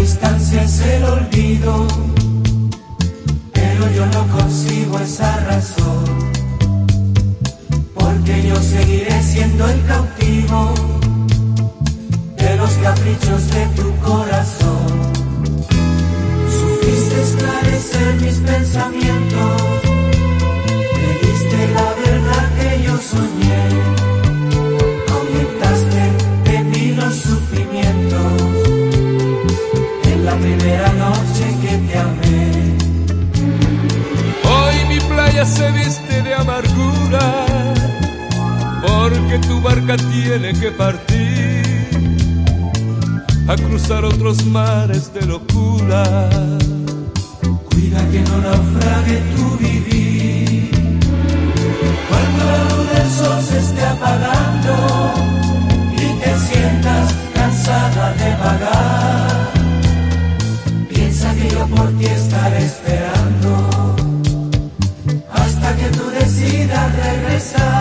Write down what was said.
distancia es el olvido, pero yo no consigo esa razón, porque yo seguiré siendo el cautivo de los caprichos de tu corazón. Supiste esclarecer mis pensamientos, se viste de amargura, porque tu barca tiene que partir a cruzar otros mares de locura. Cuida que no naufrague tu vivir. Cuando la luz del sol se esté apagando y te sientas cansada de vagar, piensa que yo por ti que tú decidas regresar.